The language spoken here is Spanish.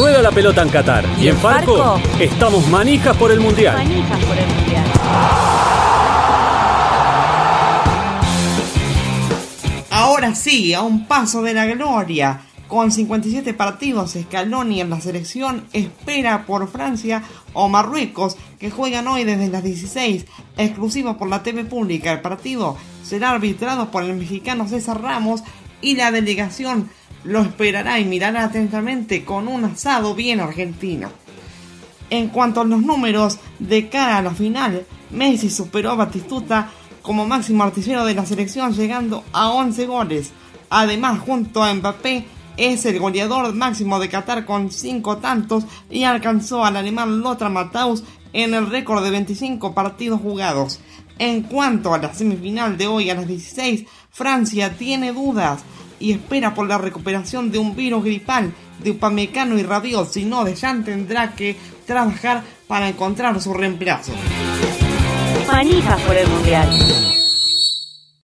rueda la pelota en Qatar. Y, en Farco, estamos manijas por el Mundial. Manijas por el Mundial. Ahora sí, a un paso de la gloria. Con 57 partidos, Scaloni en la selección espera por Francia o Marruecos, que juegan hoy desde las 16, exclusivo por la TV pública. El partido será arbitrado por el mexicano César Ramos y la delegación lo esperará y mirará atentamente con un asado bien argentino. En cuanto a los números de cara a la final, Messi superó a Batistuta como máximo artillero de la selección llegando a 11 goles. Además, junto a Mbappé, es el goleador máximo de Qatar con 5 tantos y alcanzó al alemán Lothar Matthaus en el récord de 25 partidos jugados. En cuanto a la semifinal de hoy a las 16, Francia tiene dudas y espera por la recuperación de un virus gripal de Upamecano y Rabiot, si no, Dejan tendrá que trabajar para encontrar su reemplazo. Manijas por el Mundial.